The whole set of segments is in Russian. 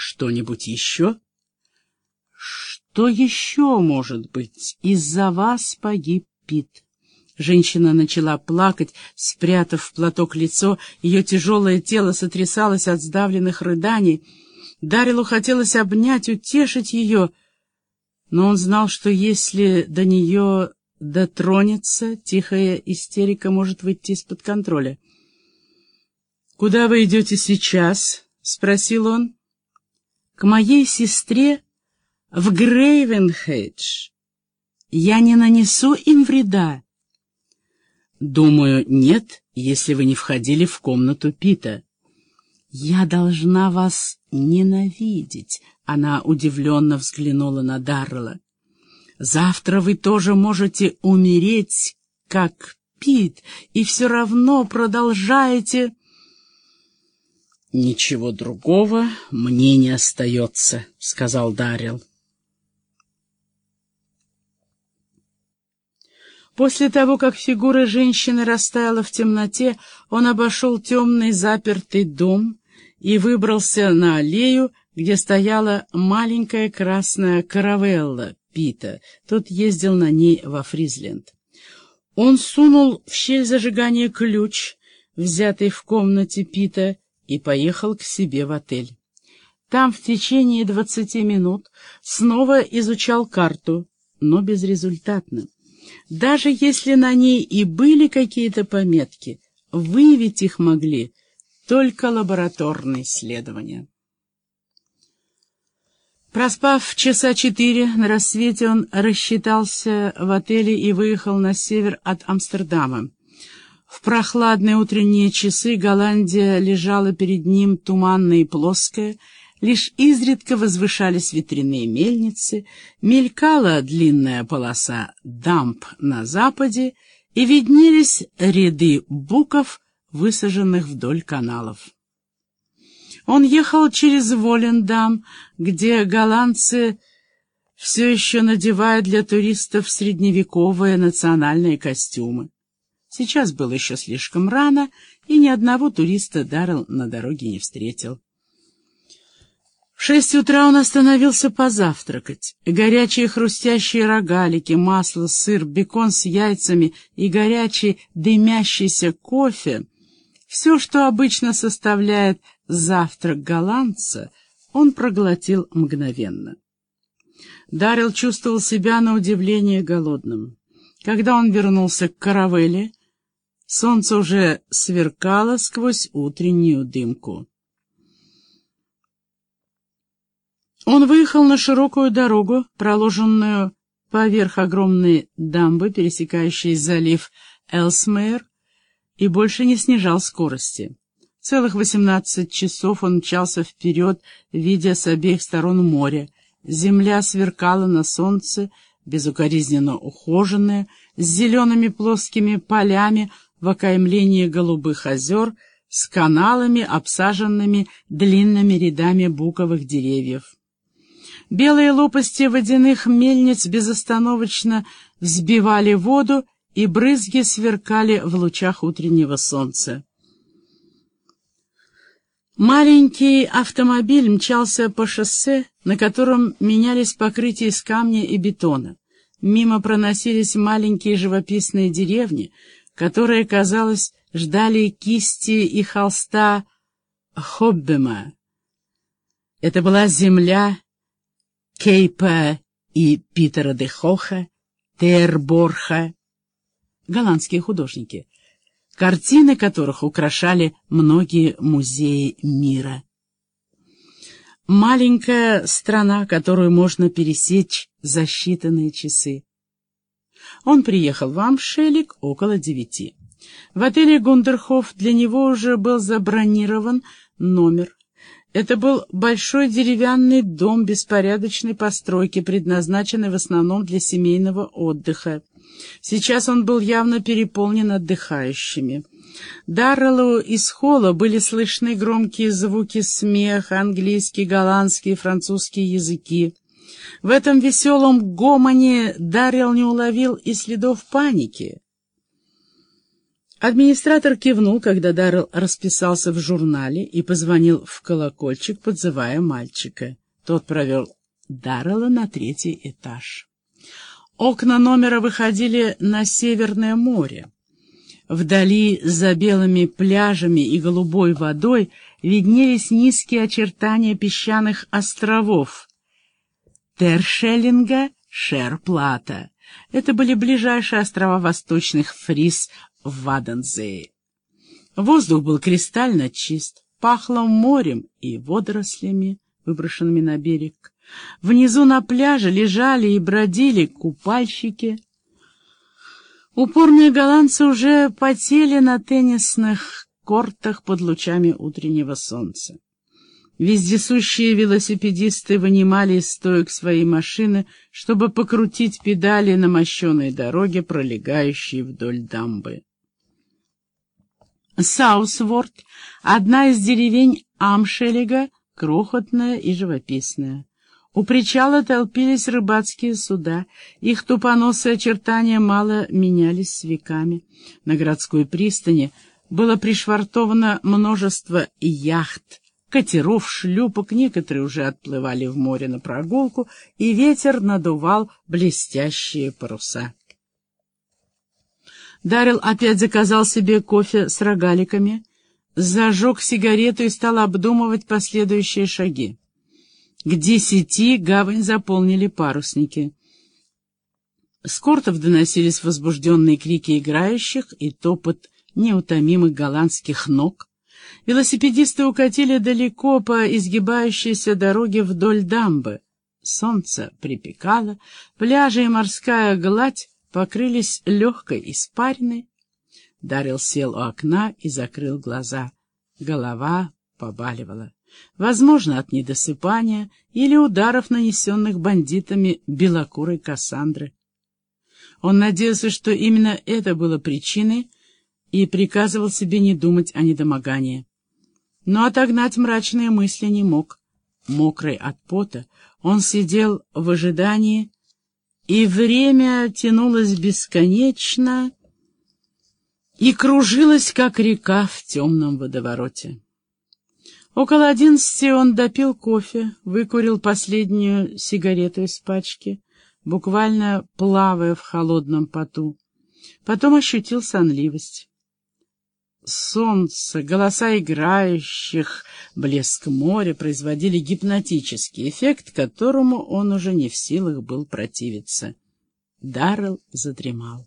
Что-нибудь еще? Что еще может быть? Из-за вас погиб Пит. Женщина начала плакать, спрятав в платок лицо, ее тяжелое тело сотрясалось от сдавленных рыданий. Дарилу хотелось обнять, утешить ее, но он знал, что если до нее дотронется, тихая истерика может выйти из-под контроля. «Куда вы идете сейчас?» — спросил он. «К моей сестре в Грейвенхедж. Я не нанесу им вреда». «Думаю, нет, если вы не входили в комнату Пита». «Я должна вас ненавидеть», — она удивленно взглянула на Даррелла. «Завтра вы тоже можете умереть, как Пит, и все равно продолжаете...» «Ничего другого мне не остается», — сказал Дарил. После того, как фигура женщины растаяла в темноте, он обошел темный запертый дом и выбрался на аллею, где стояла маленькая красная каравелла Пита. Тот ездил на ней во Фризленд. Он сунул в щель зажигания ключ, взятый в комнате Пита, и поехал к себе в отель. Там в течение двадцати минут снова изучал карту, но безрезультатно. Даже если на ней и были какие-то пометки, выявить их могли только лабораторные исследования. Проспав часа четыре, на рассвете он рассчитался в отеле и выехал на север от Амстердама. В прохладные утренние часы Голландия лежала перед ним туманная и плоская, лишь изредка возвышались ветряные мельницы, мелькала длинная полоса дамп на западе и виднелись ряды буков, высаженных вдоль каналов. Он ехал через Волендам, где голландцы все еще надевают для туристов средневековые национальные костюмы. Сейчас было еще слишком рано, и ни одного туриста Даррелл на дороге не встретил. В шесть утра он остановился позавтракать. Горячие хрустящие рогалики, масло, сыр, бекон с яйцами и горячий дымящийся кофе — все, что обычно составляет завтрак голландца, он проглотил мгновенно. Даррелл чувствовал себя на удивление голодным. Когда он вернулся к каравелле, Солнце уже сверкало сквозь утреннюю дымку. Он выехал на широкую дорогу, проложенную поверх огромной дамбы, пересекающей залив Элсмейр, и больше не снижал скорости. Целых восемнадцать часов он мчался вперед, видя с обеих сторон море. Земля сверкала на солнце, безукоризненно ухоженная, с зелеными плоскими полями, в окаймлении голубых озер с каналами, обсаженными длинными рядами буковых деревьев. Белые лопасти водяных мельниц безостановочно взбивали воду, и брызги сверкали в лучах утреннего солнца. Маленький автомобиль мчался по шоссе, на котором менялись покрытия из камня и бетона. Мимо проносились маленькие живописные деревни, которые, казалось, ждали кисти и холста Хоббема. Это была земля Кейпа и Питера де Хоха, Терборха, голландские художники, картины которых украшали многие музеи мира. Маленькая страна, которую можно пересечь за считанные часы. Он приехал в Амшелик около девяти. В отеле Гундерхоф для него уже был забронирован номер. Это был большой деревянный дом беспорядочной постройки, предназначенный в основном для семейного отдыха. Сейчас он был явно переполнен отдыхающими. Дарреллу из холла были слышны громкие звуки смеха, английский, голландский, французский языки. В этом веселом гомоне Даррелл не уловил и следов паники. Администратор кивнул, когда Даррелл расписался в журнале и позвонил в колокольчик, подзывая мальчика. Тот провел Даррелла на третий этаж. Окна номера выходили на Северное море. Вдали, за белыми пляжами и голубой водой, виднелись низкие очертания песчаных островов Тершеллинга, Шерплата. Это были ближайшие острова восточных Фрис в Вадензее. Воздух был кристально чист, пахло морем и водорослями, выброшенными на берег. Внизу на пляже лежали и бродили купальщики. Упорные голландцы уже потели на теннисных кортах под лучами утреннего солнца. Вездесущие велосипедисты вынимали из стоек свои машины, чтобы покрутить педали на мощеной дороге, пролегающей вдоль дамбы. Саусворд — одна из деревень Амшелега, крохотная и живописная. У причала толпились рыбацкие суда, их тупоносые очертания мало менялись с веками. На городской пристани было пришвартовано множество яхт, катеров, шлюпок, некоторые уже отплывали в море на прогулку, и ветер надувал блестящие паруса. Дарил опять заказал себе кофе с рогаликами, зажег сигарету и стал обдумывать последующие шаги. К десяти гавань заполнили парусники. С кортов доносились возбужденные крики играющих и топот неутомимых голландских ног. Велосипедисты укатили далеко по изгибающейся дороге вдоль дамбы. Солнце припекало, пляжи и морская гладь покрылись легкой испариной. Дарил сел у окна и закрыл глаза. Голова побаливала. Возможно, от недосыпания или ударов, нанесенных бандитами белокурой Кассандры. Он надеялся, что именно это было причиной, и приказывал себе не думать о недомогании. Но отогнать мрачные мысли не мог. Мокрый от пота, он сидел в ожидании, и время тянулось бесконечно и кружилось, как река в темном водовороте. Около одиннадцати он допил кофе, выкурил последнюю сигарету из пачки, буквально плавая в холодном поту. Потом ощутил сонливость. Солнце, голоса играющих, блеск моря производили гипнотический эффект, которому он уже не в силах был противиться. Даррелл задремал.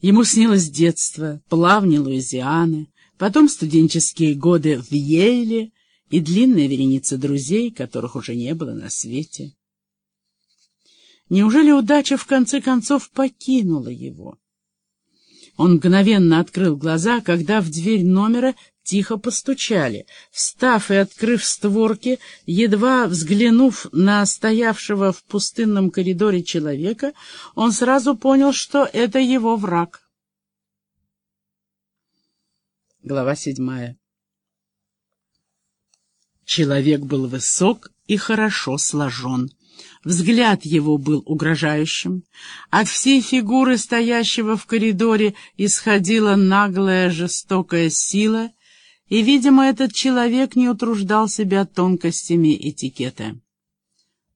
Ему снилось детство, плавни Луизианы, потом студенческие годы в Йейле и длинная вереница друзей, которых уже не было на свете. Неужели удача в конце концов покинула его? Он мгновенно открыл глаза, когда в дверь номера тихо постучали. Встав и открыв створки, едва взглянув на стоявшего в пустынном коридоре человека, он сразу понял, что это его враг. Глава седьмая. Человек был высок и хорошо сложен. Взгляд его был угрожающим. От всей фигуры стоящего в коридоре исходила наглая жестокая сила, и, видимо, этот человек не утруждал себя тонкостями этикета.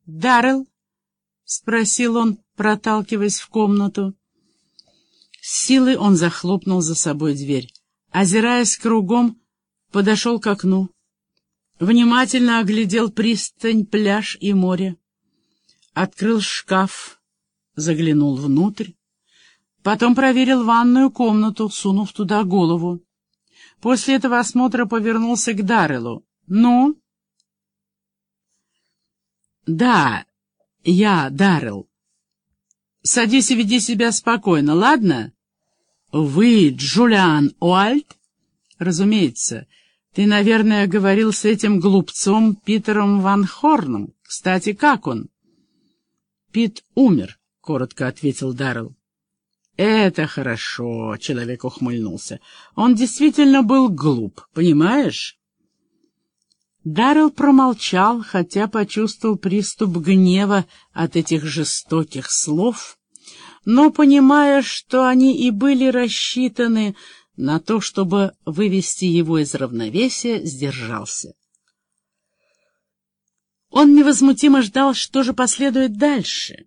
«Даррелл?» — спросил он, проталкиваясь в комнату. С силой он захлопнул за собой дверь озираясь кругом, подошел к окну. Внимательно оглядел пристань, пляж и море. Открыл шкаф, заглянул внутрь. Потом проверил ванную комнату, сунув туда голову. После этого осмотра повернулся к Дарреллу. «Ну?» «Да, я, Даррелл. Садись и веди себя спокойно, ладно?» «Вы Джулиан Уальт?» «Разумеется. Ты, наверное, говорил с этим глупцом Питером Ван Хорном. Кстати, как он?» «Пит умер», — коротко ответил Даррелл. «Это хорошо», — человек ухмыльнулся. «Он действительно был глуп, понимаешь?» Даррелл промолчал, хотя почувствовал приступ гнева от этих жестоких слов, но, понимая, что они и были рассчитаны на то, чтобы вывести его из равновесия, сдержался. Он невозмутимо ждал, что же последует дальше.